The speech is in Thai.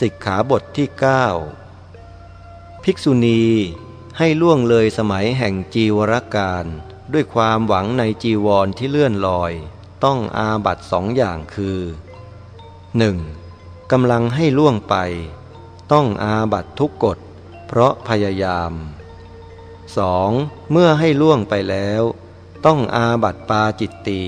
สิกขาบทที่ 9 ภิกษุณีให้ล่วงเลยสมัยแห่งจีวรการ ด้วยความหวังในจีวรที่เลื่อนลอย ต้องอาบัตสองอย่างคือ 1. กำลังให้ล่วงไป ต้องอาบัตทุกกฎ เพราะพยายาม 2. เมื่อให้ล่วงไปแล้ว ต้องอาบัตปาจิตตี